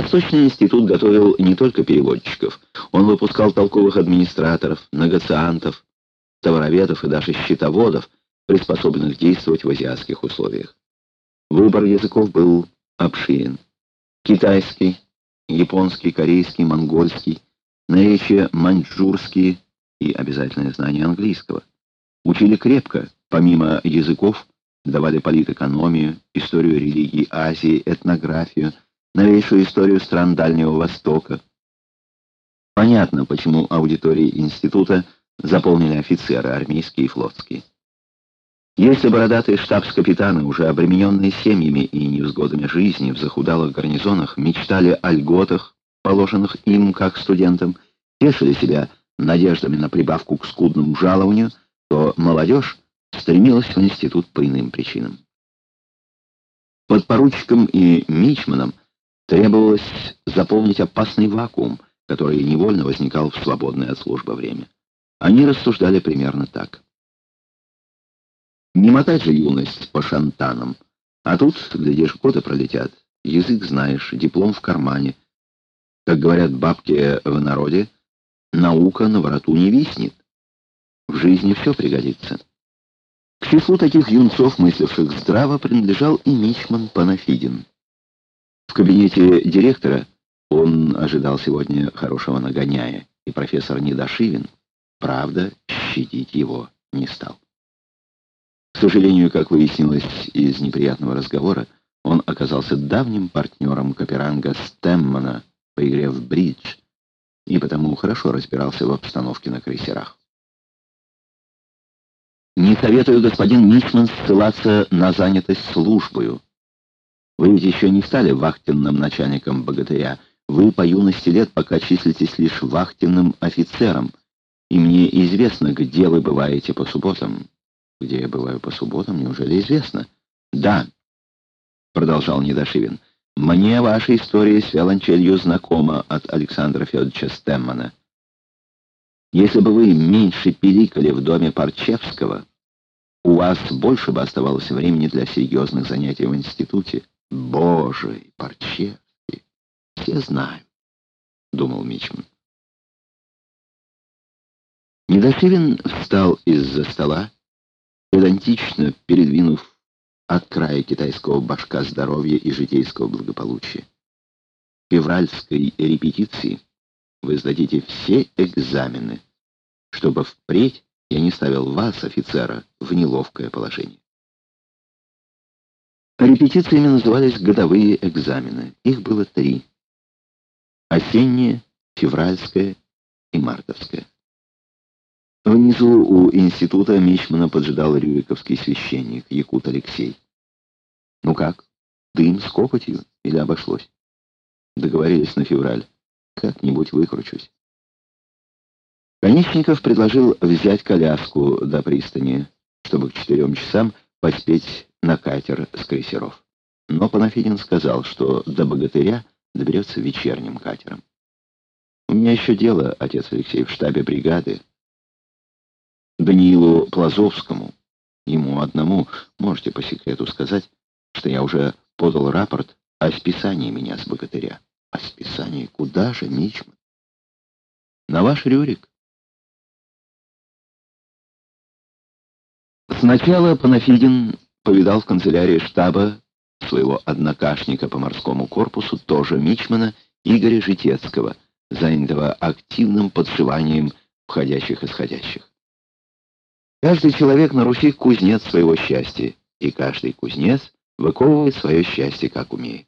Восточный институт готовил не только переводчиков, он выпускал толковых администраторов, негациантов, товароведов и даже счетоводов, приспособленных действовать в азиатских условиях. Выбор языков был обширен. Китайский, японский, корейский, монгольский, наречия маньчжурские и обязательное знание английского. Учили крепко, помимо языков, давали политэкономию, историю религии Азии, этнографию, новейшую историю стран Дальнего Востока. Понятно, почему аудитории института заполнили офицеры армейские и флотские. Если бородатые штабс-капитаны, уже обремененные семьями и невзгодами жизни в захудалых гарнизонах, мечтали о льготах, положенных им как студентам, тешили себя надеждами на прибавку к скудному жалованию, то молодежь стремилась в институт по иным причинам. Под поручиком и мичманом требовалось заполнить опасный вакуум, который невольно возникал в свободное от службы время. Они рассуждали примерно так. Не мотать же юность по шантанам. А тут, глядишь, годы пролетят. Язык знаешь, диплом в кармане. Как говорят бабки в народе, наука на вороту не виснет. В жизни все пригодится. К числу таких юнцов, мысливших здраво, принадлежал и Мичман Панафидин. В кабинете директора он ожидал сегодня хорошего нагоняя, и профессор Недошивин, правда, щадить его не стал. К сожалению, как выяснилось из неприятного разговора, он оказался давним партнером Каперанга Стэммана по игре в бридж и потому хорошо разбирался в обстановке на крейсерах. «Не советую, господин Мичман, ссылаться на занятость службою. Вы ведь еще не стали вахтенным начальником богатыря. Вы по юности лет пока числитесь лишь вахтенным офицером, и мне известно, где вы бываете по субботам». Где я бываю по субботам, неужели известно? Да, продолжал Недошивин. Мне ваша история с виолончелью знакома от Александра Федоровича Стеммана. Если бы вы меньше пиликали в доме Парчевского, у вас больше бы оставалось времени для серьезных занятий в институте. Боже, Парчевский, все знаем, думал Мичман. Недошивин встал из-за стола, педантично передвинув от края китайского башка здоровья и житейского благополучия. В февральской репетиции вы сдадите все экзамены, чтобы впредь я не ставил вас, офицера, в неловкое положение. Репетициями назывались годовые экзамены. Их было три. Осенняя, февральская и мартовская. Внизу у института Мичмана поджидал рюриковский священник Якут Алексей. «Ну как, дым с копотью или обошлось?» Договорились на февраль. Как-нибудь выкручусь. Конечников предложил взять коляску до пристани, чтобы к четырем часам поспеть на катер с крейсеров. Но Панафидин сказал, что до богатыря доберется вечерним катером. «У меня еще дело, отец Алексей, в штабе бригады. Даниилу Плазовскому, ему одному, можете по секрету сказать, что я уже подал рапорт о списании меня с богатыря. О списании? Куда же, Мичман? На ваш Рюрик. Сначала Панафидин повидал в канцелярии штаба своего однокашника по морскому корпусу, тоже Мичмана, Игоря Житецкого, занятого активным подшиванием входящих-исходящих. Каждый человек на Руси кузнец своего счастья, и каждый кузнец выковывает свое счастье, как умеет.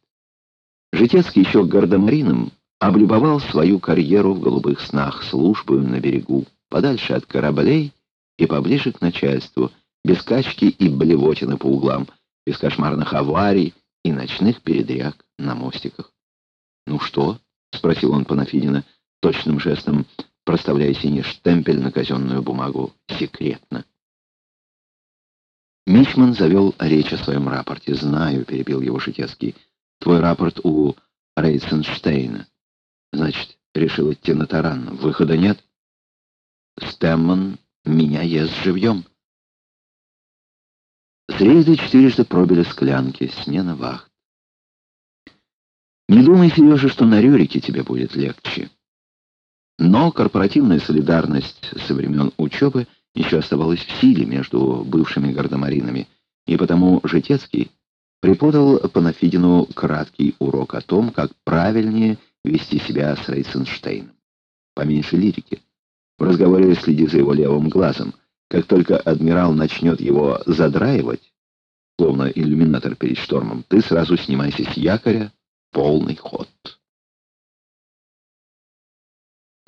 Житецкий еще гардемарином облюбовал свою карьеру в голубых снах, службу на берегу, подальше от кораблей и поближе к начальству, без качки и блевотины по углам, без кошмарных аварий и ночных передряг на мостиках. «Ну что?» — спросил он Панафидина, точным жестом проставляя синий штемпель на казенную бумагу «Секретно». Мичман завел речь о своем рапорте. «Знаю», — перебил его Шитецкий, — «твой рапорт у Рейценштейна. Значит, решил идти на таран. Выхода нет?» «Стэмман меня ест живьем». С рейда четырежды пробили склянки, смена вахт. Не думай, Сережа, что на Рюрике тебе будет легче. Но корпоративная солидарность со времен учебы еще оставалась в силе между бывшими гардемаринами, и потому Житецкий преподал Панафидину краткий урок о том, как правильнее вести себя с Рейценштейном. Поменьше лирики. В разговоре следи за его левым глазом. Как только адмирал начнет его задраивать, словно иллюминатор перед штормом, ты сразу снимайся с якоря, полный ход.